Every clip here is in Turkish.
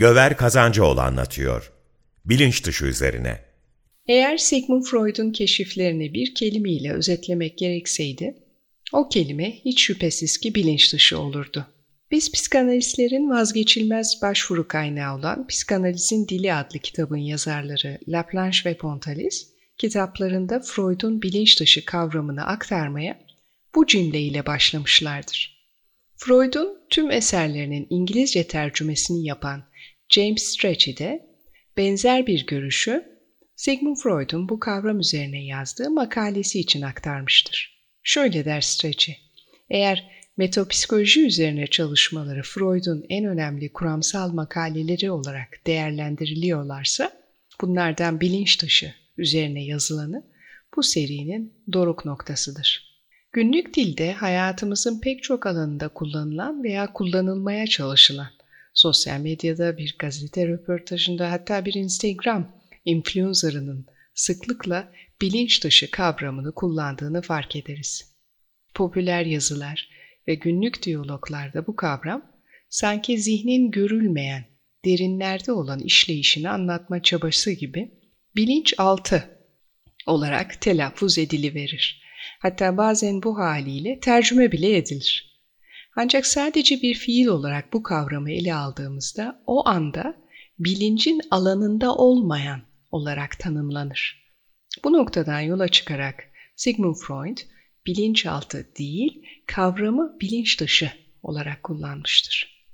Göver Kazancıoğlu anlatıyor. Bilinç dışı üzerine. Eğer Sigmund Freud'un keşiflerini bir kelimeyle özetlemek gerekseydi, o kelime hiç şüphesiz ki bilinç dışı olurdu. Biz psikanalistlerin vazgeçilmez başvuru kaynağı olan Psikanalizin Dili adlı kitabın yazarları Laplanche ve Pontalis, kitaplarında Freud'un bilinç dışı kavramını aktarmaya bu cümleyle başlamışlardır. Freud'un tüm eserlerinin İngilizce tercümesini yapan James Strachey de benzer bir görüşü Sigmund Freud'un bu kavram üzerine yazdığı makalesi için aktarmıştır. Şöyle der Strachey, eğer metapsikoloji üzerine çalışmaları Freud'un en önemli kuramsal makaleleri olarak değerlendiriliyorlarsa, bunlardan bilinç dışı üzerine yazılanı bu serinin doruk noktasıdır. Günlük dilde hayatımızın pek çok alanında kullanılan veya kullanılmaya çalışılan sosyal medyada, bir gazete röportajında hatta bir Instagram influencer'ının sıklıkla bilinç dışı kavramını kullandığını fark ederiz. Popüler yazılar ve günlük diyaloglarda bu kavram sanki zihnin görülmeyen, derinlerde olan işleyişini anlatma çabası gibi bilinç altı olarak telaffuz ediliverir. Hatta bazen bu haliyle tercüme bile edilir. Ancak sadece bir fiil olarak bu kavramı ele aldığımızda o anda bilincin alanında olmayan olarak tanımlanır. Bu noktadan yola çıkarak Sigmund Freud bilinçaltı değil, kavramı bilinç dışı olarak kullanmıştır.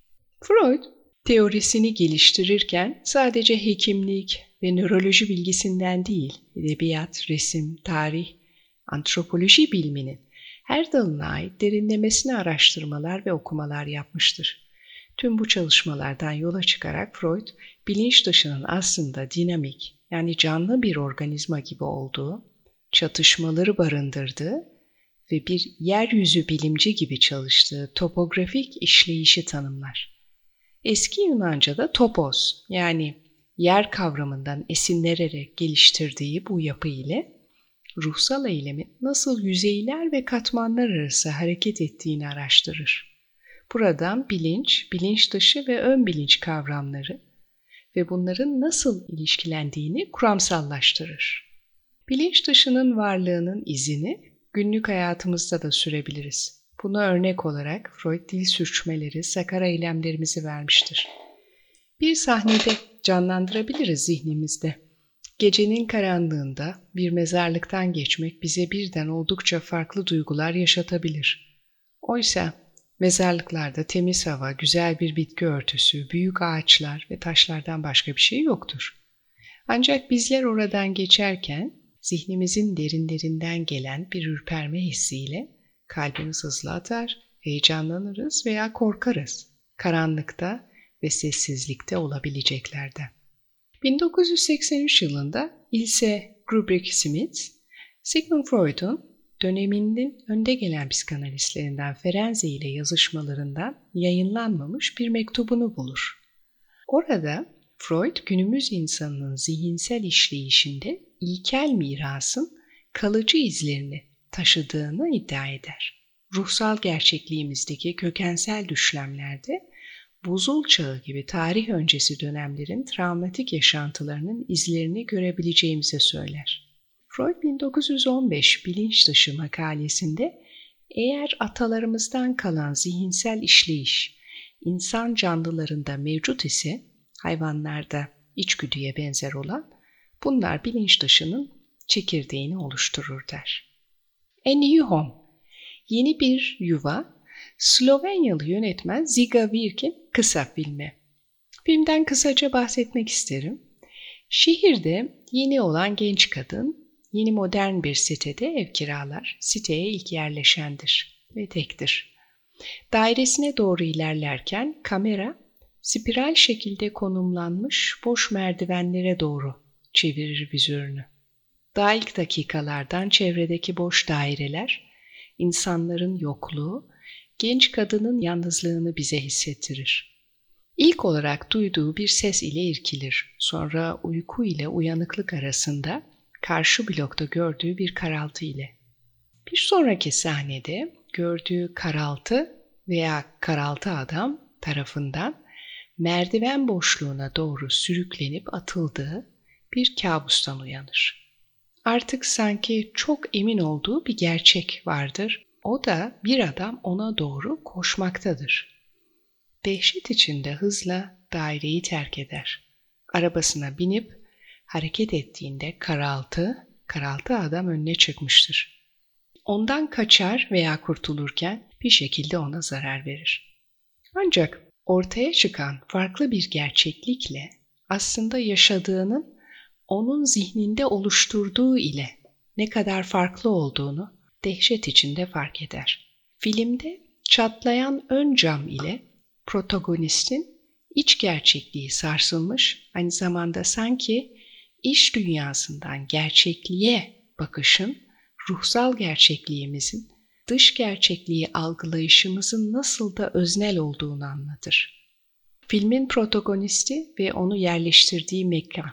Freud teorisini geliştirirken sadece hekimlik ve nöroloji bilgisinden değil, edebiyat, resim, tarih, antropoloji biliminin her dalına ait derinlemesine araştırmalar ve okumalar yapmıştır. Tüm bu çalışmalardan yola çıkarak Freud, bilinç dışının aslında dinamik, yani canlı bir organizma gibi olduğu, çatışmaları barındırdığı ve bir yeryüzü bilimci gibi çalıştığı topografik işleyişi tanımlar. Eski Yunanca'da topos yani yer kavramından esinlenerek geliştirdiği bu yapı ile ruhsal eylemin nasıl yüzeyler ve katmanlar arası hareket ettiğini araştırır. Buradan bilinç, bilinç dışı ve ön bilinç kavramları ve bunların nasıl ilişkilendiğini kuramsallaştırır. Bilinç dışının varlığının izini günlük hayatımızda da sürebiliriz. Buna örnek olarak Freud dil sürçmeleri, sakar eylemlerimizi vermiştir. Bir sahnede canlandırabiliriz zihnimizde. Gecenin karanlığında bir mezarlıktan geçmek bize birden oldukça farklı duygular yaşatabilir. Oysa mezarlıklarda temiz hava, güzel bir bitki örtüsü, büyük ağaçlar ve taşlardan başka bir şey yoktur. Ancak bizler oradan geçerken zihnimizin derinlerinden gelen bir ürperme hissiyle kalbimiz hızlı atar, heyecanlanırız veya korkarız. Karanlıkta ve sessizlikte olabileceklerden. 1983 yılında Ilse Grubrick Smith, Sigmund Freud'un döneminin önde gelen psikanalistlerinden Ferenze ile yazışmalarından yayınlanmamış bir mektubunu bulur. Orada Freud günümüz insanının zihinsel işleyişinde ilkel mirasın kalıcı izlerini taşıdığını iddia eder. Ruhsal gerçekliğimizdeki kökensel düşlemlerde buzul çağı gibi tarih öncesi dönemlerin travmatik yaşantılarının izlerini görebileceğimize söyler. Freud 1915 bilinç dışı makalesinde Eğer atalarımızdan kalan zihinsel işleyiş insan canlılarında mevcut ise hayvanlarda içgüdüye benzer olan bunlar bilinç dışının çekirdeğini oluşturur der. A New Home Yeni bir yuva Slovenyalı yönetmen Ziga Virk'in kısa filmi. Filmden kısaca bahsetmek isterim. Şehirde yeni olan genç kadın yeni modern bir sitede ev kiralar. Siteye ilk yerleşendir ve tektir. Dairesine doğru ilerlerken kamera spiral şekilde konumlanmış boş merdivenlere doğru çevirir vizörünü. Daha ilk dakikalardan çevredeki boş daireler, insanların yokluğu, genç kadının yalnızlığını bize hissettirir. İlk olarak duyduğu bir ses ile irkilir. Sonra uyku ile uyanıklık arasında karşı blokta gördüğü bir karaltı ile. Bir sonraki sahnede gördüğü karaltı veya karaltı adam tarafından merdiven boşluğuna doğru sürüklenip atıldığı bir kabustan uyanır. Artık sanki çok emin olduğu bir gerçek vardır. O da bir adam ona doğru koşmaktadır. Dehşet içinde hızla daireyi terk eder. Arabasına binip hareket ettiğinde karaltı, karaltı adam önüne çıkmıştır. Ondan kaçar veya kurtulurken bir şekilde ona zarar verir. Ancak ortaya çıkan farklı bir gerçeklikle aslında yaşadığının onun zihninde oluşturduğu ile ne kadar farklı olduğunu dehşet içinde fark eder. Filmde çatlayan ön cam ile protagonistin iç gerçekliği sarsılmış, aynı zamanda sanki iş dünyasından gerçekliğe bakışın, ruhsal gerçekliğimizin, dış gerçekliği algılayışımızın nasıl da öznel olduğunu anlatır. Filmin protagonisti ve onu yerleştirdiği mekan,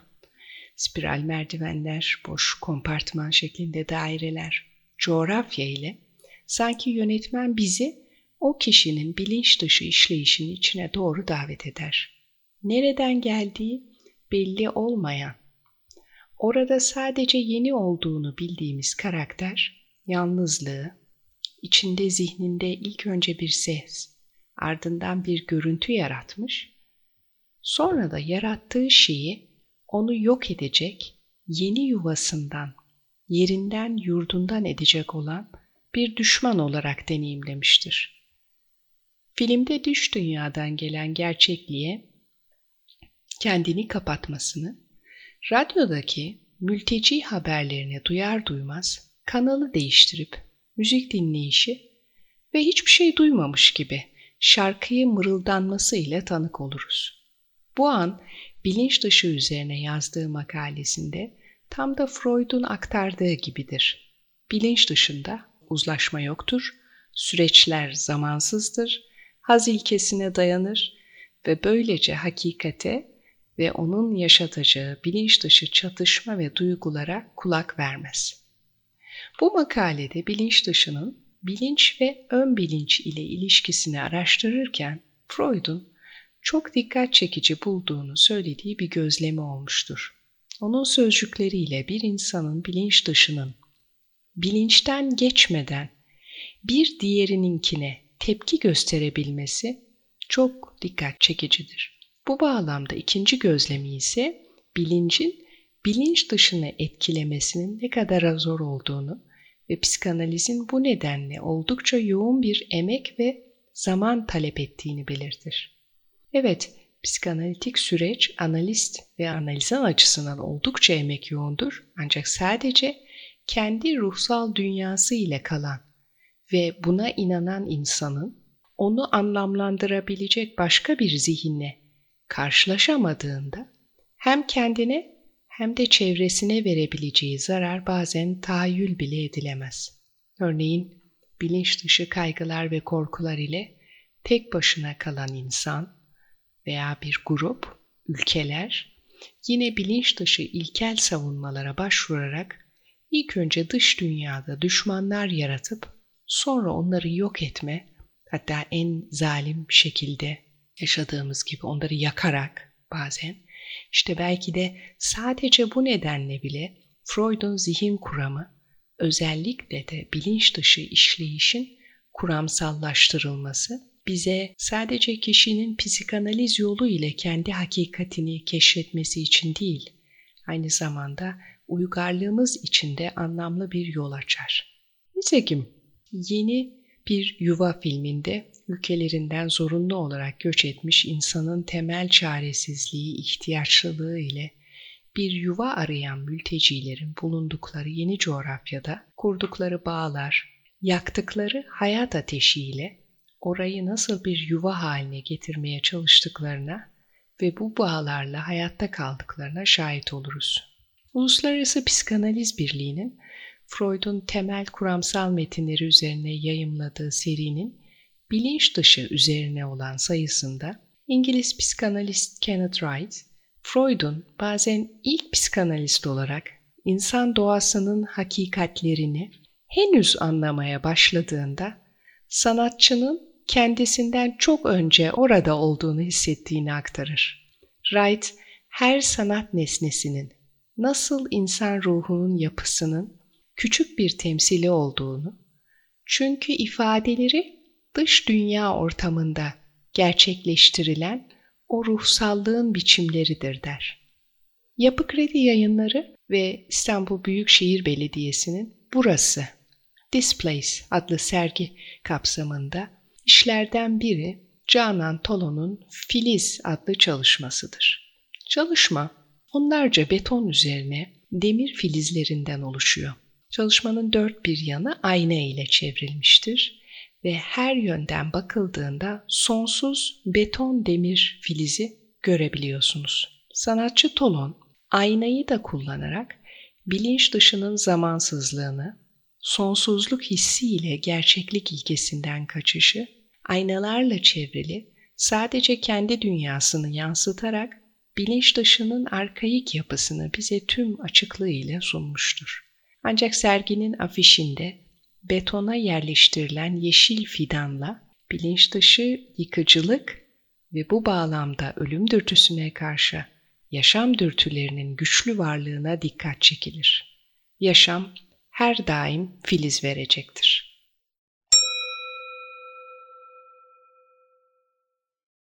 spiral merdivenler, boş kompartman şeklinde daireler, coğrafya ile sanki yönetmen bizi o kişinin bilinç dışı işleyişinin içine doğru davet eder. Nereden geldiği belli olmayan, orada sadece yeni olduğunu bildiğimiz karakter, yalnızlığı, içinde zihninde ilk önce bir ses, ardından bir görüntü yaratmış, sonra da yarattığı şeyi onu yok edecek, yeni yuvasından, yerinden yurdundan edecek olan bir düşman olarak deneyimlemiştir. Filmde dış dünyadan gelen gerçekliğe kendini kapatmasını, radyodaki mülteci haberlerini duyar duymaz kanalı değiştirip müzik dinleyişi ve hiçbir şey duymamış gibi şarkıyı mırıldanması ile tanık oluruz. Bu an bilinç dışı üzerine yazdığı makalesinde tam da Freud'un aktardığı gibidir. Bilinç dışında uzlaşma yoktur, süreçler zamansızdır, haz ilkesine dayanır ve böylece hakikate ve onun yaşatacağı bilinç dışı çatışma ve duygulara kulak vermez. Bu makalede bilinç dışının bilinç ve ön bilinç ile ilişkisini araştırırken Freud'un çok dikkat çekici bulduğunu söylediği bir gözlemi olmuştur. Onun sözcükleriyle bir insanın bilinç dışının bilinçten geçmeden bir diğerininkine tepki gösterebilmesi çok dikkat çekicidir. Bu bağlamda ikinci gözlemi ise bilincin bilinç dışını etkilemesinin ne kadar zor olduğunu ve psikanalizin bu nedenle oldukça yoğun bir emek ve zaman talep ettiğini belirtir. Evet, psikanalitik süreç analist ve analizan açısından oldukça emek yoğundur ancak sadece kendi ruhsal dünyası ile kalan ve buna inanan insanın onu anlamlandırabilecek başka bir zihinle karşılaşamadığında hem kendine hem de çevresine verebileceği zarar bazen tahayyül bile edilemez. Örneğin bilinç dışı kaygılar ve korkular ile tek başına kalan insan veya bir grup, ülkeler yine bilinç dışı ilkel savunmalara başvurarak ilk önce dış dünyada düşmanlar yaratıp sonra onları yok etme, hatta en zalim şekilde yaşadığımız gibi onları yakarak bazen işte belki de sadece bu nedenle bile Freud'un zihin kuramı özellikle de bilinç dışı işleyişin kuramsallaştırılması bize sadece kişinin psikanaliz yolu ile kendi hakikatini keşfetmesi için değil, aynı zamanda uygarlığımız için de anlamlı bir yol açar. Nitekim yeni bir yuva filminde ülkelerinden zorunlu olarak göç etmiş insanın temel çaresizliği, ihtiyaçlılığı ile bir yuva arayan mültecilerin bulundukları yeni coğrafyada kurdukları bağlar, yaktıkları hayat ateşiyle orayı nasıl bir yuva haline getirmeye çalıştıklarına ve bu bağlarla hayatta kaldıklarına şahit oluruz. Uluslararası Psikanaliz Birliği'nin Freud'un temel kuramsal metinleri üzerine yayımladığı serinin bilinç dışı üzerine olan sayısında İngiliz psikanalist Kenneth Wright, Freud'un bazen ilk psikanalist olarak insan doğasının hakikatlerini henüz anlamaya başladığında sanatçının kendisinden çok önce orada olduğunu hissettiğini aktarır. Wright, her sanat nesnesinin nasıl insan ruhunun yapısının küçük bir temsili olduğunu, çünkü ifadeleri dış dünya ortamında gerçekleştirilen o ruhsallığın biçimleridir der. Yapı Kredi Yayınları ve İstanbul Büyükşehir Belediyesi'nin Burası, Displace adlı sergi kapsamında işlerden biri Canan Tolo'nun Filiz adlı çalışmasıdır. Çalışma onlarca beton üzerine demir filizlerinden oluşuyor. Çalışmanın dört bir yanı ayna ile çevrilmiştir ve her yönden bakıldığında sonsuz beton demir filizi görebiliyorsunuz. Sanatçı Tolon aynayı da kullanarak bilinç dışının zamansızlığını, sonsuzluk hissiyle gerçeklik ilkesinden kaçışı, aynalarla çevrili sadece kendi dünyasını yansıtarak bilinç dışının arkaik yapısını bize tüm açıklığıyla sunmuştur. Ancak serginin afişinde betona yerleştirilen yeşil fidanla bilinç dışı yıkıcılık ve bu bağlamda ölüm dürtüsüne karşı yaşam dürtülerinin güçlü varlığına dikkat çekilir. Yaşam her daim filiz verecektir.